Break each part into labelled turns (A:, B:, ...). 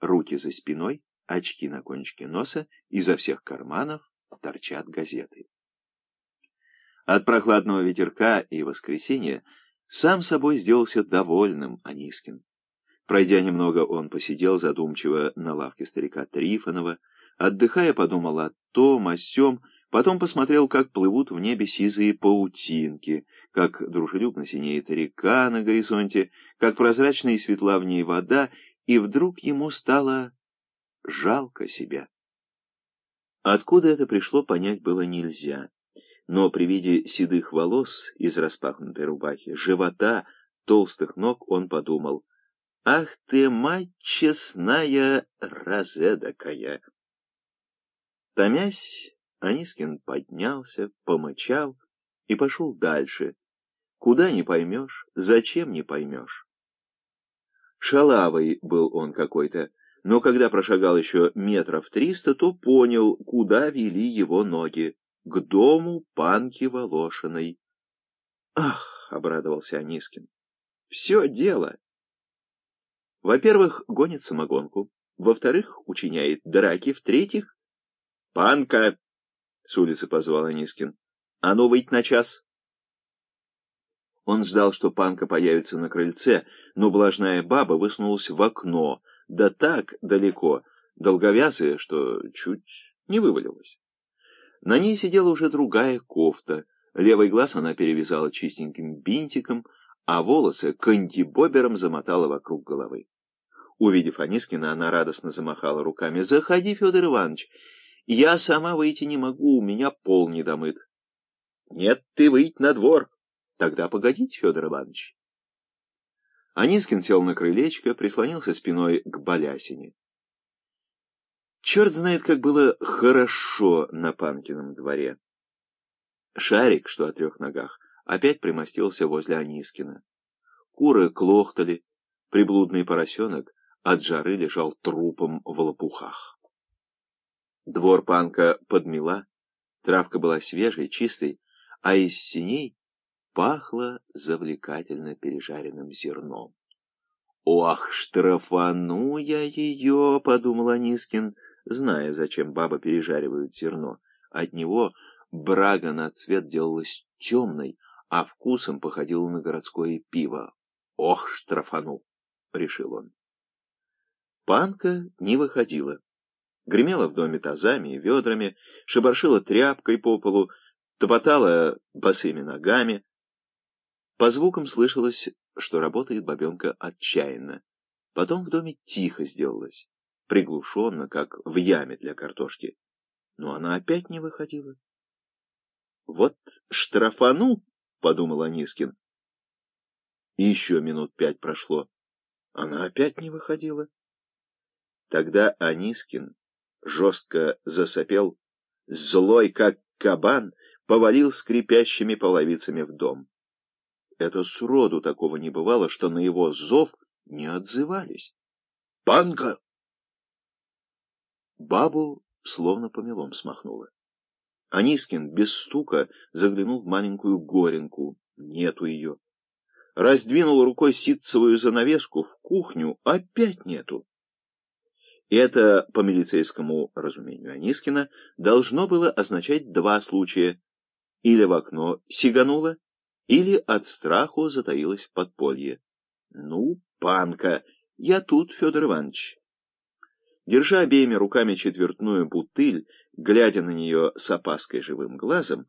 A: руки за спиной, очки на кончике носа, изо всех карманов торчат газеты. От прохладного ветерка и воскресенья сам собой сделался довольным Анискин. Пройдя немного, он посидел задумчиво на лавке старика Трифонова, отдыхая, подумал о том, о сём, потом посмотрел, как плывут в небе сизые паутинки, как дружелюбно синеет река на горизонте, как прозрачна и светла в ней вода, и вдруг ему стало жалко себя. Откуда это пришло, понять было нельзя. Но при виде седых волос из распахнутой рубахи, живота, толстых ног, он подумал, «Ах ты, мать честная, разэдакая!» Томясь, Анискин поднялся, помычал и пошел дальше. Куда не поймешь, зачем не поймешь. Шалавый был он какой-то, но когда прошагал еще метров триста, то понял, куда вели его ноги к дому панки Волошиной. «Ах!» — обрадовался Анискин. «Все дело!» Во-первых, гонит самогонку, во-вторых, учиняет драки, в-третьих... «Панка!» — с улицы позвал Анискин. «А ну, выйти на час!» Он ждал, что панка появится на крыльце, но блажная баба высунулась в окно, да так далеко, долговязая, что чуть не вывалилась. На ней сидела уже другая кофта. Левый глаз она перевязала чистеньким бинтиком, а волосы кандибобером замотала вокруг головы. Увидев Анискина, она радостно замахала руками. «Заходи, Федор Иванович. Я сама выйти не могу, у меня пол недомыт». «Нет, ты выйти на двор». «Тогда погодите, Федор Иванович». Анискин сел на крылечко, прислонился спиной к балясине. Черт знает, как было хорошо на Панкином дворе. Шарик, что о трех ногах, опять примостился возле Анискина. Куры клохтали, приблудный поросенок от жары лежал трупом в лопухах. Двор панка подмела, травка была свежей, чистой, а из синей пахло завлекательно пережаренным зерном. «Ох, штрафану я ее!» — подумал Анискин — зная, зачем бабы пережаривают зерно. От него брага на цвет делалась темной, а вкусом походила на городское пиво. «Ох, штрафанул!» — решил он. Панка не выходила. Гремела в доме тазами и ведрами, шебаршила тряпкой по полу, топотала босыми ногами. По звукам слышалось, что работает бабенка отчаянно. Потом в доме тихо сделалось приглушенно, как в яме для картошки. Но она опять не выходила. «Вот штрафану!» — подумал Анискин. И еще минут пять прошло. Она опять не выходила. Тогда Анискин жестко засопел, злой, как кабан, повалил скрипящими половицами в дом. Это сроду такого не бывало, что на его зов не отзывались. «Панка!» Бабу словно помелом смахнуло. Анискин без стука заглянул в маленькую горенку. Нету ее. Раздвинул рукой ситцевую занавеску в кухню. Опять нету. И это, по милицейскому разумению Анискина, должно было означать два случая. Или в окно сигануло, или от страху затаилось в подполье. Ну, панка, я тут, Федор Иванович. Держа обеими руками четвертную бутыль, глядя на нее с опаской живым глазом,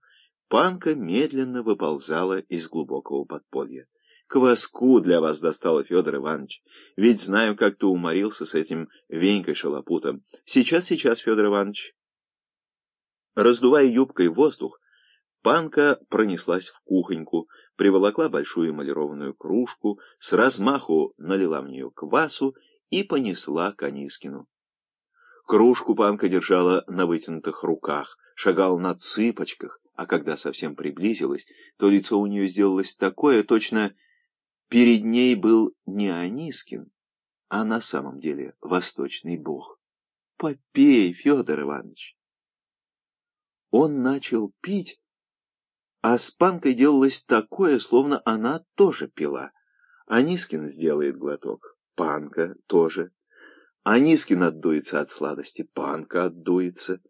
A: панка медленно выползала из глубокого подполья. Кваску для вас достала, Федор Иванович. Ведь знаю, как ты уморился с этим Венькой-шалопутом. Сейчас, сейчас, Федор Иванович. Раздувая юбкой воздух, панка пронеслась в кухоньку, приволокла большую эмалированную кружку, с размаху налила в нее квасу и понесла к Анискину. Кружку панка держала на вытянутых руках, шагала на цыпочках, а когда совсем приблизилась, то лицо у нее сделалось такое, точно перед ней был не Анискин, а на самом деле восточный бог. Попей, Федор Иванович. Он начал пить, а с панкой делалось такое, словно она тоже пила. Анискин сделает глоток, панка тоже. Анискин отдуется от сладости, Панка отдуется.